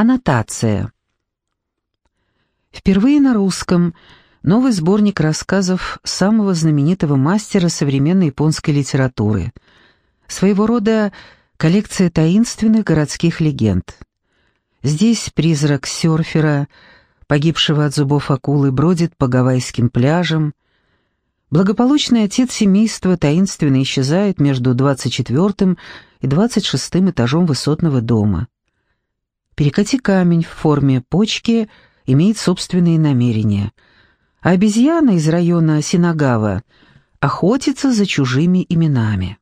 Аннотация. Впервые на русском новый сборник рассказов самого знаменитого мастера современной японской литературы. Своего рода коллекция таинственных городских легенд. Здесь призрак серфера, погибшего от зубов акулы, бродит по гавайским пляжам. Благополучный отец семейства таинственно исчезает между 24 и 26 этажом высотного дома. Перекати камень в форме почки имеет собственные намерения, а обезьяна из района Синагава охотится за чужими именами.